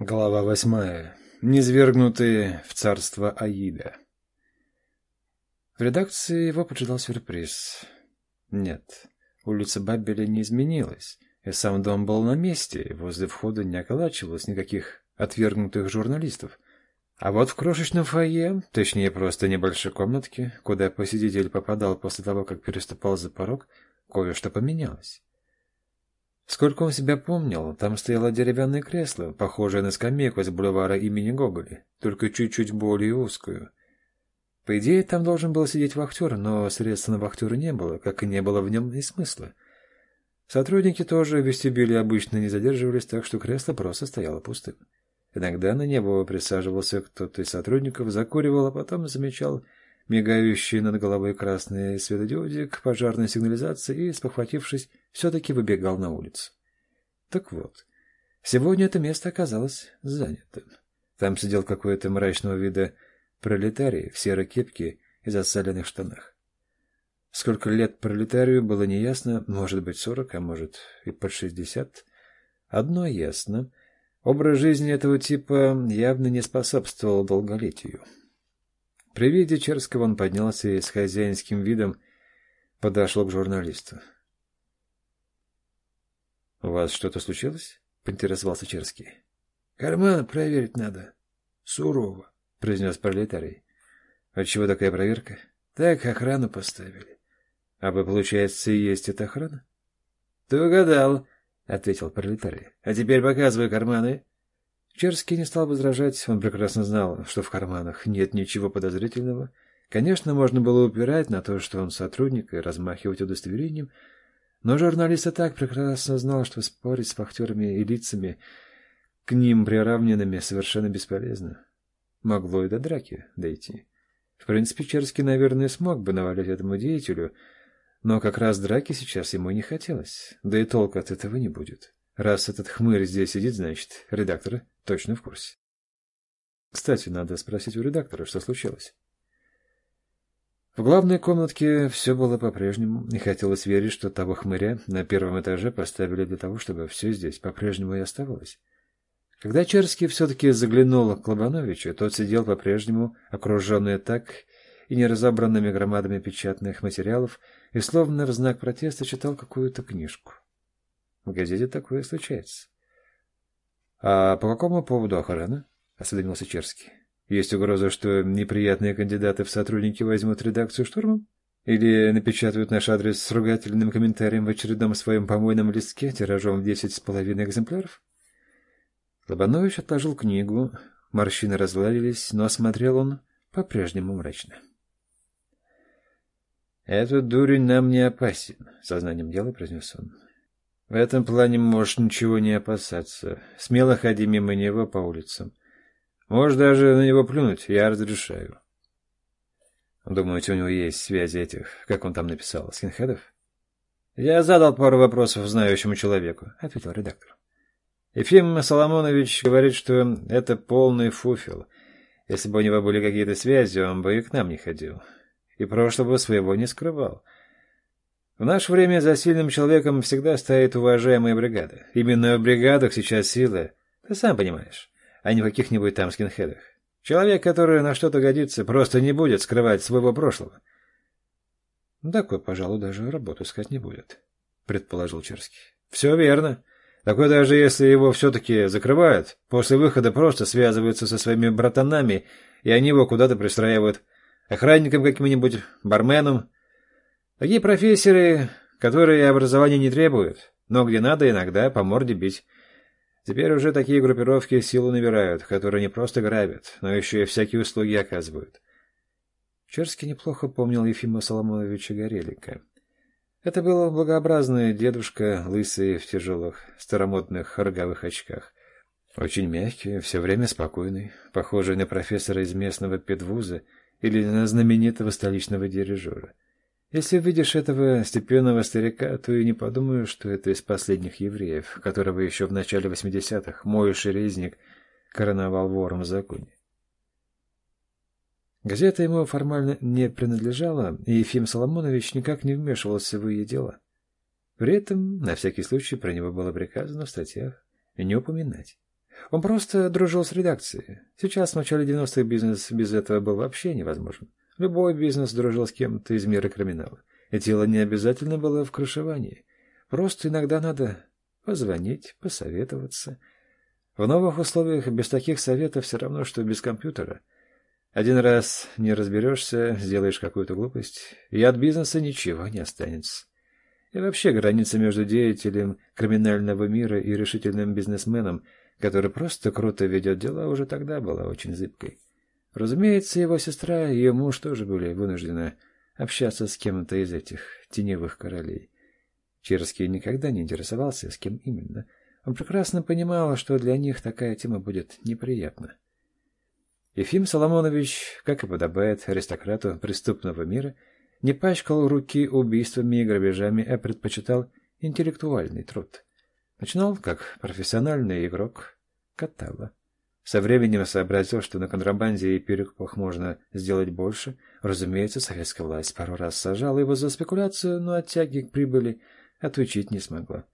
Глава восьмая. Низвергнутые в царство Аида. В редакции его поджидал сюрприз. Нет, улица Бабеля не изменилась, и сам дом был на месте, возле входа не околачивалось никаких отвергнутых журналистов. А вот в крошечном фойе, точнее просто небольшой комнатке, куда посетитель попадал после того, как переступал за порог, кое-что поменялось. Сколько он себя помнил, там стояло деревянное кресло, похожее на скамейку с бульвара имени Гоголя, только чуть-чуть более узкую. По идее, там должен был сидеть вахтер, но средств на вахтера не было, как и не было в нем и смысла. Сотрудники тоже в вестибюле обычно не задерживались, так что кресло просто стояло пустым. Иногда на него присаживался кто-то из сотрудников, закуривал, а потом замечал мигающий над головой красный светодиодик пожарной сигнализации и, спохватившись, все-таки выбегал на улицу. Так вот, сегодня это место оказалось занятым. Там сидел какой-то мрачного вида пролетарий в серой кепке и засаленных штанах. Сколько лет пролетарию было неясно, может быть сорок, а может и под шестьдесят. Одно ясно — образ жизни этого типа явно не способствовал долголетию. При виде Черского он поднялся и с хозяинским видом подошел к журналисту. — У вас что-то случилось? — поинтересовался Черский. — Карман проверить надо. — Сурово, — произнес пролетарий. — Отчего такая проверка? — Так охрану поставили. — А вы, получается, и есть эта охрана? — Ты угадал, — ответил пролетарий. — А теперь показывай карманы. Черский не стал возражать, он прекрасно знал, что в карманах нет ничего подозрительного. Конечно, можно было упирать на то, что он сотрудник, и размахивать удостоверением, но журналист и так прекрасно знал, что спорить с фактерами и лицами, к ним приравненными, совершенно бесполезно. Могло и до драки дойти. В принципе, Черский, наверное, смог бы навалять этому деятелю, но как раз драки сейчас ему не хотелось, да и толка от этого не будет. Раз этот хмырь здесь сидит, значит, редактор точно в курсе. Кстати, надо спросить у редактора, что случилось. В главной комнатке все было по-прежнему, и хотелось верить, что того хмыря на первом этаже поставили для того, чтобы все здесь по-прежнему и оставалось. Когда Черский все-таки заглянул к Лобановичу, тот сидел по-прежнему, окруженный так и неразобранными громадами печатных материалов, и словно в знак протеста читал какую-то книжку. В газете такое случается. — А по какому поводу охрана? — осведомился Черский. — Есть угроза, что неприятные кандидаты в сотрудники возьмут редакцию штурмом? Или напечатают наш адрес с ругательным комментарием в очередном своем помойном листке тиражом в десять с половиной экземпляров? Лобанович отложил книгу, морщины разгладились, но осмотрел он по-прежнему мрачно. — «Этот дурень нам не опасен», — сознанием дела произнес он. В этом плане можешь ничего не опасаться. Смело ходи мимо него по улицам. Можешь даже на него плюнуть, я разрешаю. Думаете, у него есть связи этих, как он там написал, скинхедов? Я задал пару вопросов знающему человеку, ответил редактор. Ефим Соломонович говорит, что это полный фуфел. Если бы у него были какие-то связи, он бы и к нам не ходил. И прошлого своего не скрывал. В наше время за сильным человеком всегда стоит уважаемая бригада. Именно в бригадах сейчас сила, ты сам понимаешь, а не в каких-нибудь там скинхедах. Человек, который на что-то годится, просто не будет скрывать своего прошлого. Такой, пожалуй, даже работу искать не будет, предположил Черский. Все верно. Такой даже если его все-таки закрывают, после выхода просто связываются со своими братанами, и они его куда-то пристраивают. Охранником каким-нибудь, барменом, Такие профессоры, которые образования не требуют, но где надо иногда по морде бить. Теперь уже такие группировки силу набирают, которые не просто грабят, но еще и всякие услуги оказывают. Черский неплохо помнил Ефима Соломоновича Горелика. Это был благообразный дедушка, лысый в тяжелых, старомодных роговых очках. Очень мягкий, все время спокойный, похожий на профессора из местного педвуза или на знаменитого столичного дирижера. Если видишь этого степенного старика, то и не подумаю, что это из последних евреев, которого еще в начале 80-х мой шерезник короновал вором в законе. Газета ему формально не принадлежала, и Ефим Соломонович никак не вмешивался в ее дела. При этом, на всякий случай, про него было приказано в статьях не упоминать. Он просто дружил с редакцией. Сейчас, в начале 90-х, бизнес без этого был вообще невозможен. Любой бизнес дружил с кем-то из мира криминала. И дело не обязательно было в крышевании. Просто иногда надо позвонить, посоветоваться. В новых условиях без таких советов все равно, что без компьютера. Один раз не разберешься, сделаешь какую-то глупость, и от бизнеса ничего не останется. И вообще граница между деятелем криминального мира и решительным бизнесменом, который просто круто ведет дела, уже тогда была очень зыбкой. Разумеется, его сестра и ее муж тоже были вынуждены общаться с кем-то из этих теневых королей. Черский никогда не интересовался, с кем именно. Он прекрасно понимал, что для них такая тема будет неприятна. Ефим Соломонович, как и подобает аристократу преступного мира, не пачкал руки убийствами и грабежами, а предпочитал интеллектуальный труд. Начинал как профессиональный игрок Катала. Со временем сообразил, что на контрабанде и перекупах можно сделать больше. Разумеется, советская власть пару раз сажала его за спекуляцию, но от тяги к прибыли отучить не смогла.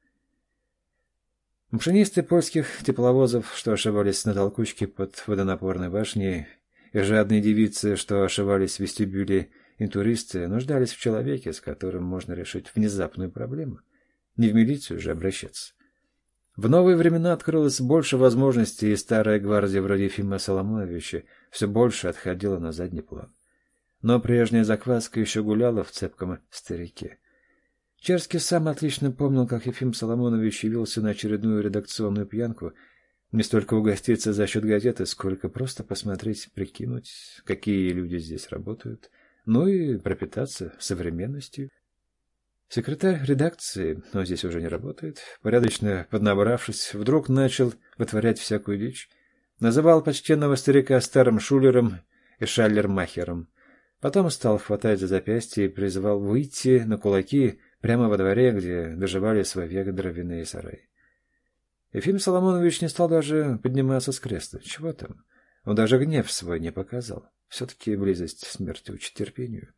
Машинисты польских тепловозов, что ошивались на толкучке под водонапорной башней, и жадные девицы, что ошивались в вестибюле интуристы нуждались в человеке, с которым можно решить внезапную проблему. Не в милицию же обращаться. В новые времена открылось больше возможностей, и старая гвардия вроде Ефима Соломоновича все больше отходила на задний план. Но прежняя закваска еще гуляла в цепком старике. Черский сам отлично помнил, как Ефим Соломонович явился на очередную редакционную пьянку, не столько угоститься за счет газеты, сколько просто посмотреть, прикинуть, какие люди здесь работают — ну и пропитаться современностью. Секретарь редакции, но здесь уже не работает, порядочно поднабравшись, вдруг начал вытворять всякую дичь. Называл почтенного старика старым шулером и шаллермахером. Потом стал хватать за запястье и призывал выйти на кулаки прямо во дворе, где доживали свой век дровяные сараи. Ефим Соломонович не стал даже подниматься с кресла. Чего там? Он даже гнев свой не показал. Все-таки близость смерти учит терпению.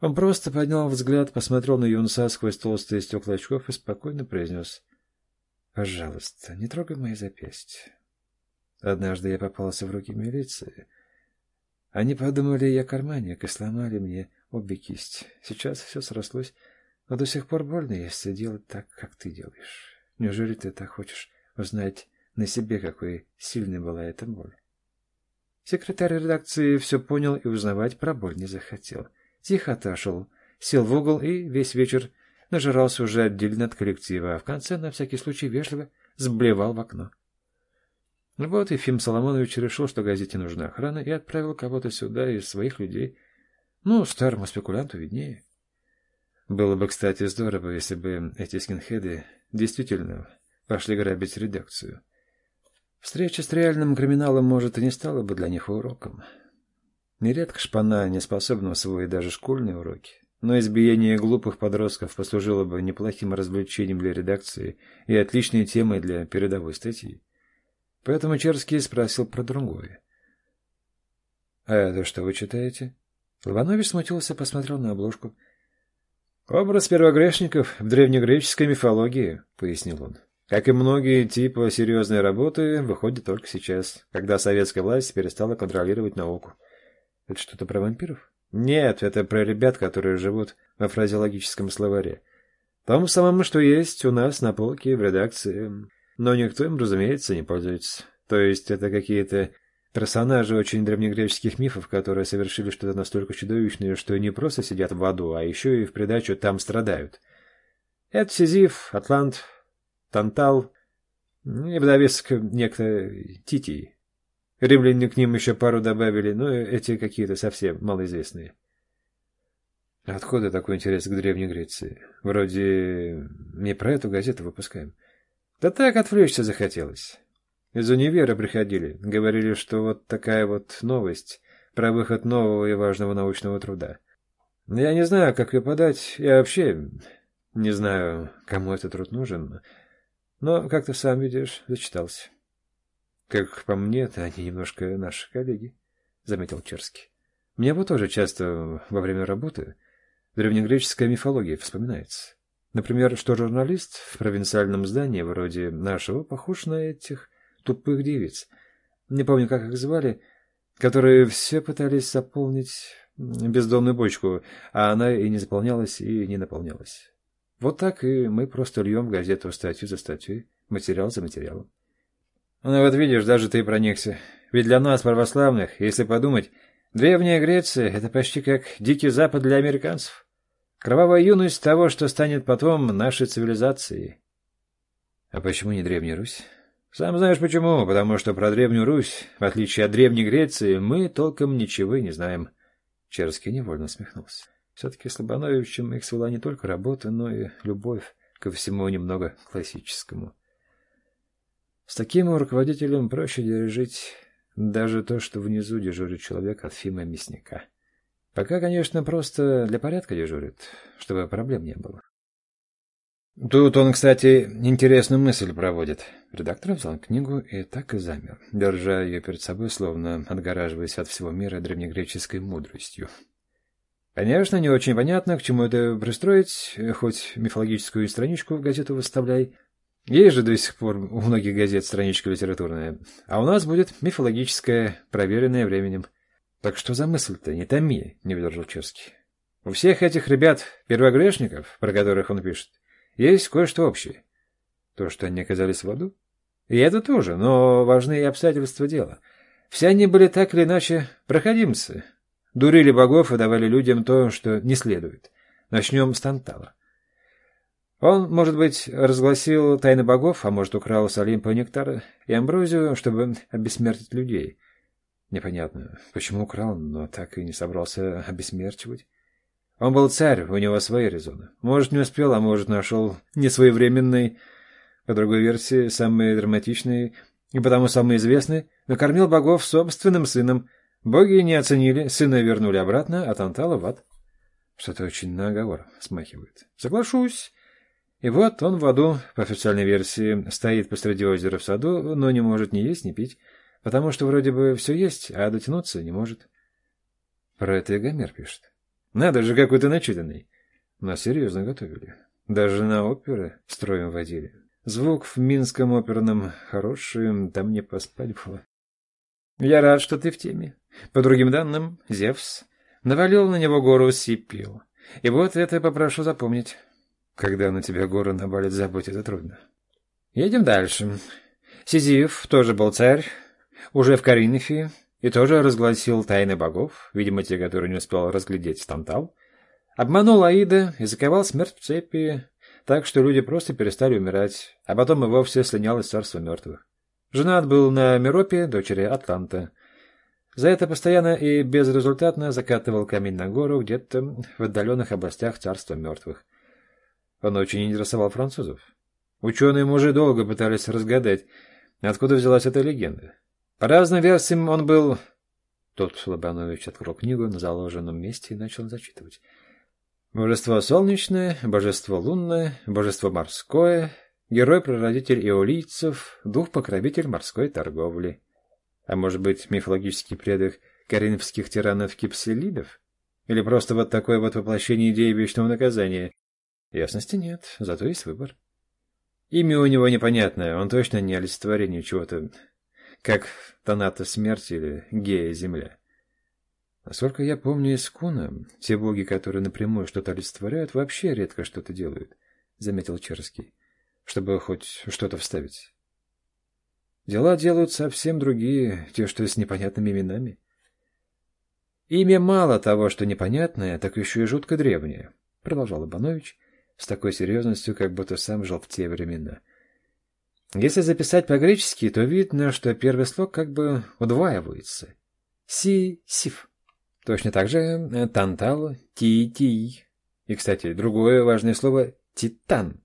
Он просто поднял взгляд, посмотрел на юнца сквозь толстые стекла очков и спокойно произнес. — Пожалуйста, не трогай мои запястья. Однажды я попался в руки милиции. Они подумали, я карманник, и сломали мне обе кисти. Сейчас все срослось, но до сих пор больно, если делать так, как ты делаешь. Неужели ты так хочешь узнать на себе, какой сильной была эта боль? Секретарь редакции все понял и узнавать про боль не захотел. Тихо отошел, сел в угол и весь вечер нажирался уже отдельно от коллектива, а в конце, на всякий случай, вежливо сблевал в окно. Вот и Фим Соломонович решил, что газете нужна охрана, и отправил кого-то сюда из своих людей. Ну, старому спекулянту виднее. Было бы, кстати, здорово, если бы эти скинхеды действительно пошли грабить редакцию. Встреча с реальным криминалом, может, и не стала бы для них уроком. Нередко шпана не способна усвоить даже школьные уроки. Но избиение глупых подростков послужило бы неплохим развлечением для редакции и отличной темой для передовой статьи. Поэтому Черский спросил про другое. — А это что вы читаете? Лобанович смутился, посмотрел на обложку. — Образ первогрешников в древнегреческой мифологии, — пояснил он. Как и многие типы серьезной работы, выходит только сейчас, когда советская власть перестала контролировать науку. Это что-то про вампиров? Нет, это про ребят, которые живут во фразеологическом словаре. Том самым, что есть у нас на полке в редакции. Но никто им, разумеется, не пользуется. То есть это какие-то персонажи очень древнегреческих мифов, которые совершили что-то настолько чудовищное, что не просто сидят в аду, а еще и в придачу там страдают. Это Сизиф, Атлант, Тантал и вдовец некто Титий. Римляне к ним еще пару добавили, но эти какие-то совсем малоизвестные. Откуда такой интерес к Древней Греции? Вроде не про эту газету выпускаем. Да так отвлечься захотелось. Из универа приходили, говорили, что вот такая вот новость про выход нового и важного научного труда. Я не знаю, как ее подать, я вообще не знаю, кому этот труд нужен, но, как ты сам видишь, зачитался. — Как по мне, то они немножко наши коллеги, — заметил Черский. — Мне бы тоже часто во время работы древнегреческая мифология вспоминается. Например, что журналист в провинциальном здании вроде нашего похож на этих тупых девиц. Не помню, как их звали, которые все пытались заполнить бездомную бочку, а она и не заполнялась, и не наполнялась. Вот так и мы просто льем в газету статью за статьей, материал за материалом. Ну вот видишь, даже ты проникся. Ведь для нас, православных, если подумать, древняя Греция — это почти как Дикий Запад для американцев. Кровавая юность того, что станет потом нашей цивилизацией. А почему не Древняя Русь? Сам знаешь почему, потому что про Древнюю Русь, в отличие от Древней Греции, мы толком ничего не знаем. Черский невольно усмехнулся. Все-таки Слобановичем их свела не только работа, но и любовь ко всему немного классическому. С таким руководителем проще дирижить даже то, что внизу дежурит человек от Фима Мясника. Пока, конечно, просто для порядка дежурит, чтобы проблем не было. Тут он, кстати, интересную мысль проводит. Редактор взял книгу и так и замер, держа ее перед собой, словно отгораживаясь от всего мира древнегреческой мудростью. Конечно, не очень понятно, к чему это пристроить, хоть мифологическую страничку в газету выставляй. Есть же до сих пор у многих газет страничка литературная, а у нас будет мифологическая, проверенная временем. Так что за мысль-то, не томи, не выдержал Черский. У всех этих ребят, первогрешников, про которых он пишет, есть кое-что общее. То, что они оказались в аду. И это тоже, но важны и обстоятельства дела. Все они были так или иначе проходимцы. Дурили богов и давали людям то, что не следует. Начнем с Тантала. Он, может быть, разгласил тайны богов, а может, украл с Олимпа нектар и амброзию, чтобы обессмертить людей. Непонятно, почему украл, но так и не собрался обессмерчивать. Он был царь, у него свои резоны. Может, не успел, а может, нашел несвоевременный, по другой версии, самый драматичный и потому самый известный, накормил богов собственным сыном. Боги не оценили, сына вернули обратно, а Тантала в ад. Что-то очень на оговор смахивает. Соглашусь. И вот он в аду, по официальной версии, стоит посреди озера в саду, но не может ни есть, ни пить, потому что вроде бы все есть, а дотянуться не может. Про это и Гомер пишет. Надо же, какой ты начитанный. Нас серьезно готовили. Даже на оперы строем водили. Звук в Минском оперном хороший, там не поспать было. Я рад, что ты в теме. По другим данным, Зевс навалил на него гору Сипил. И вот это попрошу запомнить. Когда на тебя гору навалит, забудь, это трудно. Едем дальше. Сизиф тоже был царь, уже в Коринфе, и тоже разгласил тайны богов, видимо, те, которые не успел разглядеть Тантал, обманул Аида и заковал смерть в цепи, так что люди просто перестали умирать, а потом и вовсе слинял из царства мертвых. Женат был на Миропе, дочери Атланта. За это постоянно и безрезультатно закатывал камень на гору где-то в отдаленных областях царства мертвых. Он очень интересовал французов. Ученые мужи долго пытались разгадать, откуда взялась эта легенда. По разным версиям он был... Тут Лобанович открыл книгу на заложенном месте и начал зачитывать. Божество солнечное, божество лунное, божество морское, герой-прародитель иолийцев, дух-покровитель морской торговли. А может быть, мифологический предок коринфских тиранов кипселидов? Или просто вот такое вот воплощение идеи вечного наказания? Ясности нет, зато есть выбор. Имя у него непонятное, он точно не олицетворение чего-то как Таната Смерть или Гея Земля. Насколько я помню из Куна, те боги, которые напрямую что-то олицетворяют, вообще редко что-то делают, — заметил Черский, — чтобы хоть что-то вставить. Дела делают совсем другие, те, что с непонятными именами. Имя мало того, что непонятное, так еще и жутко древнее, — продолжал Ибанович с такой серьезностью, как будто сам жил в те времена — если записать по-гречески, то видно, что первый слог как бы удваивается. Си-сиф. Точно так же э, тантал, ти-ти. И, кстати, другое важное слово «титан».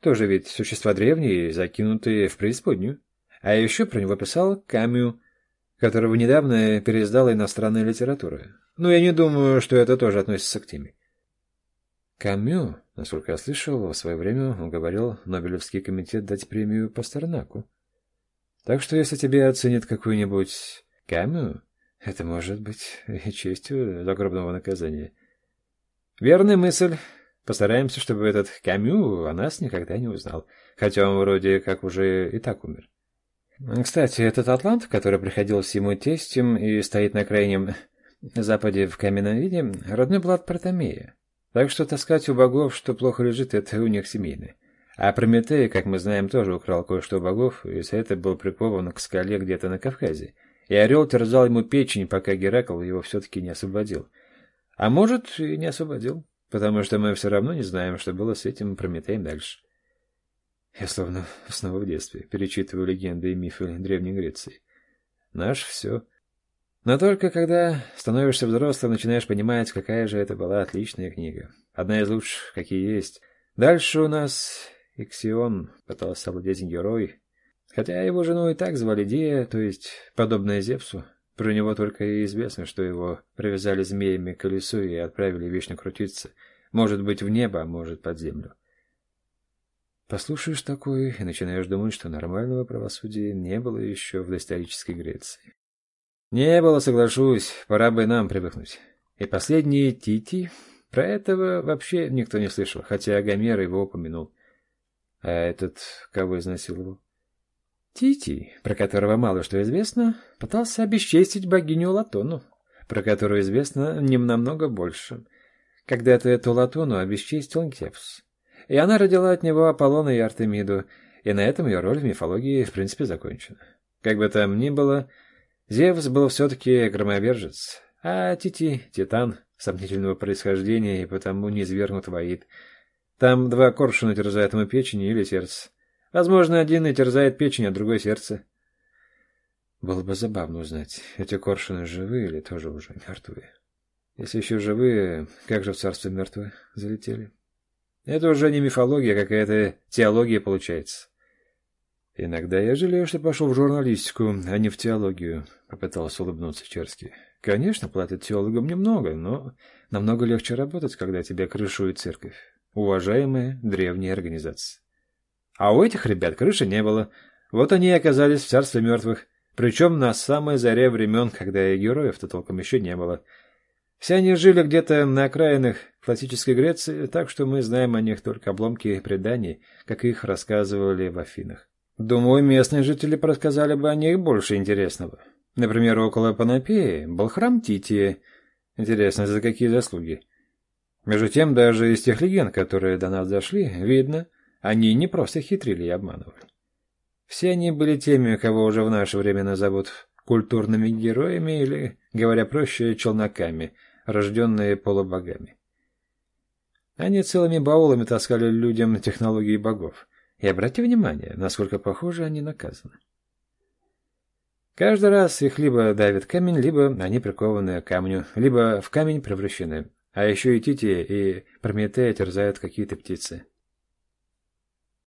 Тоже ведь существа древние, закинутые в преисподнюю. А еще про него писал Камю, которого недавно переиздала иностранная литература. Но я не думаю, что это тоже относится к теме. Камю, насколько я слышал, в свое время уговорил Нобелевский комитет дать премию Пастернаку. Так что если тебе оценят какую-нибудь Камю, это может быть и честью загробного наказания. Верная мысль. Постараемся, чтобы этот Камю о нас никогда не узнал, хотя он вроде как уже и так умер. Кстати, этот атлант, который приходил с ему тестем и стоит на крайнем западе в каменном виде, родной блат Протомея. Так что таскать у богов, что плохо лежит, это у них семейное. А Прометей, как мы знаем, тоже украл кое-что богов, и за это был прикован к скале где-то на Кавказе. И орел терзал ему печень, пока Геракл его все-таки не освободил. А может, и не освободил, потому что мы все равно не знаем, что было с этим Прометеем дальше. Я словно снова в детстве перечитываю легенды и мифы Древней Греции. Наш все. Но только когда становишься взрослым, начинаешь понимать, какая же это была отличная книга. Одна из лучших, какие есть. Дальше у нас Иксион пытался овладеть герой, хотя его жену и так звали Дия, то есть подобная Зевсу. Про него только и известно, что его привязали змеями к колесу и отправили вечно крутиться. Может быть, в небо, а может, под землю. Послушаешь такое и начинаешь думать, что нормального правосудия не было еще в доисторической Греции. Не было, соглашусь, пора бы нам привыкнуть. И последние Тити, про этого вообще никто не слышал, хотя Гомер его упомянул. А этот кого изнасиловал? Тити, про которого мало что известно, пытался обесчестить богиню Латону, про которую известно нем намного больше. Когда-то эту Латону обесчестил Зевс и она родила от него Аполлона и Артемиду, и на этом ее роль в мифологии в принципе закончена. Как бы там ни было, Зевс был все-таки громовержец, а Тити — титан сомнительного происхождения и потому не извергнут воит. Там два коршуна терзают ему печень или сердце. Возможно, один и терзает печень, а другой — сердце. Было бы забавно узнать, эти коршуны живые или тоже уже мертвые. Если еще живые, как же в царство мертвых залетели? Это уже не мифология, а какая-то теология получается. Иногда я жалею, что пошел в журналистику, а не в теологию, попытался улыбнуться Черский. Конечно, платят теологам немного, но намного легче работать, когда тебя крышует церковь. Уважаемая древняя организация. А у этих ребят крыши не было. Вот они и оказались в царстве мертвых. Причем на самой заре времен, когда и героев-то толком еще не было. Все они жили где-то на окраинах классической Греции, так что мы знаем о них только обломки преданий, как их рассказывали в Афинах. Думаю, местные жители рассказали бы о них больше интересного. Например, около Панопеи был храм Тития. Интересно, за какие заслуги? Между тем, даже из тех легенд, которые до нас дошли, видно, они не просто хитрили и обманывали. Все они были теми, кого уже в наше время назовут культурными героями или, говоря проще, челноками – рожденные полубогами. Они целыми баулами таскали людям технологии богов. И обратите внимание, насколько похожи они наказаны. Каждый раз их либо давит камень, либо они прикованы к камню, либо в камень превращены. А еще и Тити и Прометея терзают какие-то птицы.